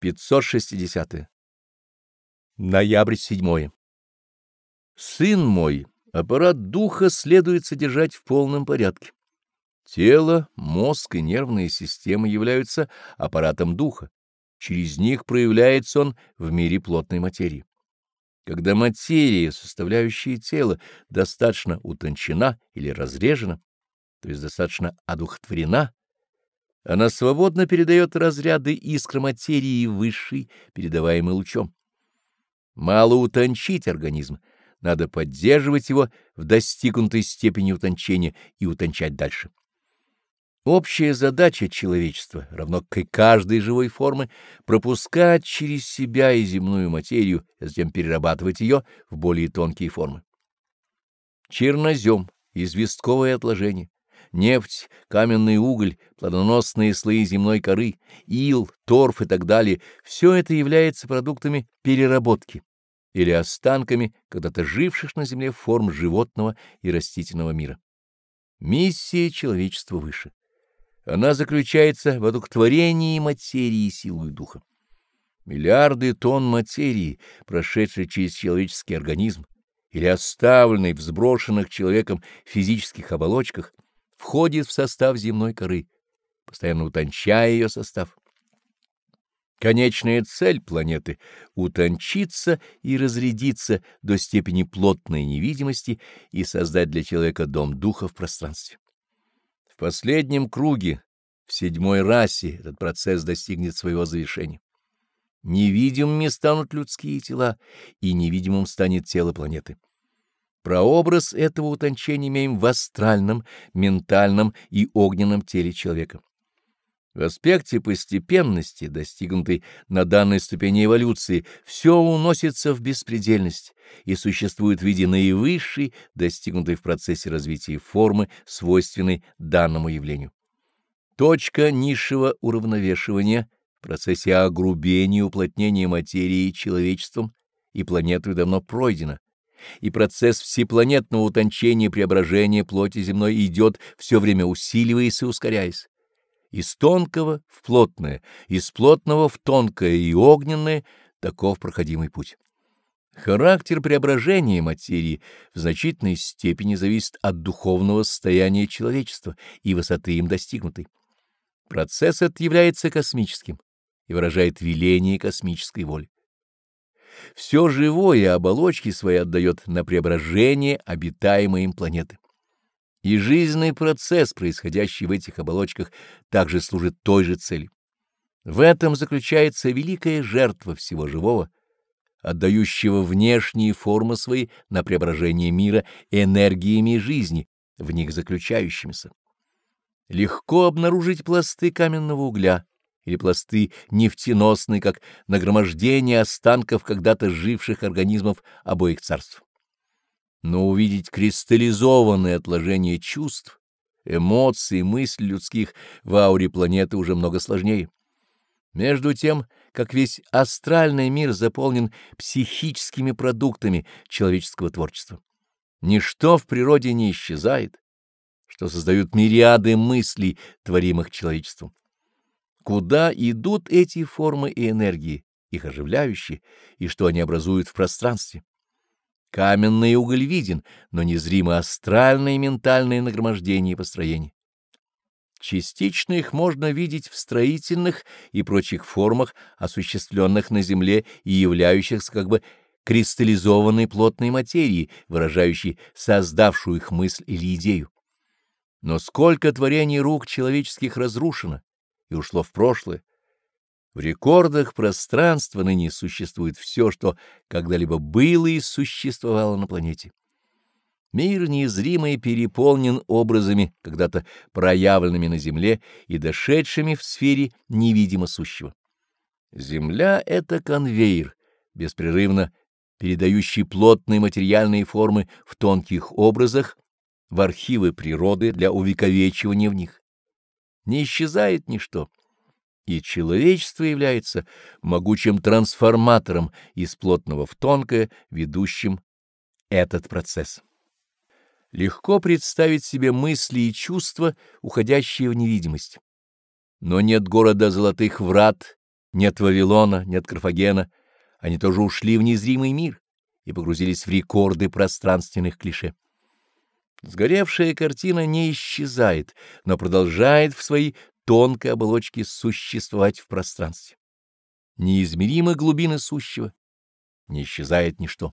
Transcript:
560. -е. Ноябрь 7. Сын мой, аппарат духа следует содержать в полном порядке. Тело, мозг и нервная система являются аппаратом духа. Через них проявляется он в мире плотной материи. Когда материя, составляющая тело, достаточно утончена или разрежена, то есть достаточно одухотворена, она свободно передает разряды искр материи высшей, передаваемой лучом. Мало утончить организм, надо поддерживать его в достигнутой степени утончения и утончать дальше. Общая задача человечества, равно как и каждой живой формы, пропускать через себя и земную материю, а затем перерабатывать ее в более тонкие формы. Чернозем, известковое отложение, нефть, каменный уголь, плодоносные слои земной коры, ил, торф и так далее — все это является продуктами переработки или останками когда-то живших на земле форм животного и растительного мира. Миссия человечества выше. Она заключается в одухотворении материи силой духа. Миллиарды тонн материи, прошедшей через человеческий организм, или оставленной в сброшенных человеком физических оболочках, входит в состав земной коры, постоянно утончая ее состав. Конечная цель планеты — утончиться и разрядиться до степени плотной невидимости и создать для человека дом духа в пространстве. В последнем круге, в седьмой расе, этот процесс достигнет своего завершения. Невидимыми станут людские тела, и невидимым станет тело планеты. Прообраз этого утончения имеем в астральном, ментальном и огненном теле человека. В аспекте постепенности, достигнутой на данной ступени эволюции, все уносится в беспредельность и существует в виде наивысшей, достигнутой в процессе развития формы, свойственной данному явлению. Точка низшего уравновешивания в процессе огрубения и уплотнения материи человечеством и планетой давно пройдена, и процесс всепланетного утончения и преображения плоти земной идет все время усиливаясь и ускоряясь из тонкого в плотное, из плотного в тонкое и огненное — таков проходимый путь. Характер преображения материи в значительной степени зависит от духовного состояния человечества и высоты им достигнутой. Процесс этот является космическим и выражает веление космической воли. Все живое оболочки свои отдает на преображение обитаемой им планеты. И жизненный процесс, происходящий в этих оболочках, также служит той же цели. В этом заключается великая жертва всего живого, отдающего внешние формы свои на преображение мира энергиями жизни, в них заключающимися. Легко обнаружить пласты каменного угля или пласты нефтеносные, как нагромождение останков когда-то живших организмов обоих царств но увидеть кристаллизованное отложение чувств, эмоций, мыслей людских в ауре планеты уже много сложнее. Между тем, как весь астральный мир заполнен психическими продуктами человеческого творчества. Ничто в природе не исчезает, что создают мириады мыслей, творимых человечеством. Куда идут эти формы и энергии, их оживляющие, и что они образуют в пространстве? Каменный уголь виден, но незримо астральное и ментальное нагромождение и построение. Частично их можно видеть в строительных и прочих формах, осуществленных на Земле и являющихся как бы кристаллизованной плотной материей, выражающей создавшую их мысль или идею. Но сколько творений рук человеческих разрушено и ушло в прошлое, в рекордах пространства ныне существует все, что когда-либо было и существовало на планете. Мир незримый переполнен образами, когда-то проявленными на Земле и дошедшими в сфере невидимо сущего. Земля — это конвейер, беспрерывно передающий плотные материальные формы в тонких образах в архивы природы для увековечивания в них. Не исчезает ничто и человечество является могучим трансформатором из плотного в тонкое, ведущим этот процесс. Легко представить себе мысли и чувства, уходящие в невидимость. Но нет города золотых врат Нет Вавилона, нет Карфагена, они тоже ушли в незримый мир и погрузились в рекорды пространственных клише. Сгоревшая картина не исчезает, но продолжает в своей тонкой оболочке существовать в пространстве. Неизмеримы глубины сущего, не исчезает ничто.